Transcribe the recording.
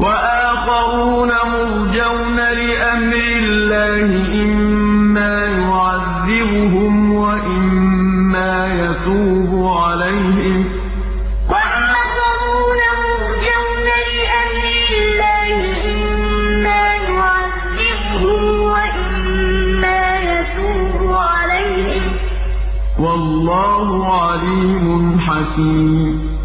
وَآخَرُونَ مُرْجَوْنَ لِأَمْرِ اللَّهِ إِمَّا يُعَذِّبُهُمْ وَإِمَّا يَتُوبُ عَلَيْهِمْ ۗ. وَآخَرُونَ مُرْجَوْنَ لِأَمْرِ اللَّهِ إِمَّا يُعَذِّبُهُمْ وَإِمَّا يَتُوبُ عَلَيْهِمْ ۗ. وَاللَّهُ عَلِيمٌ حَكِيمٌ.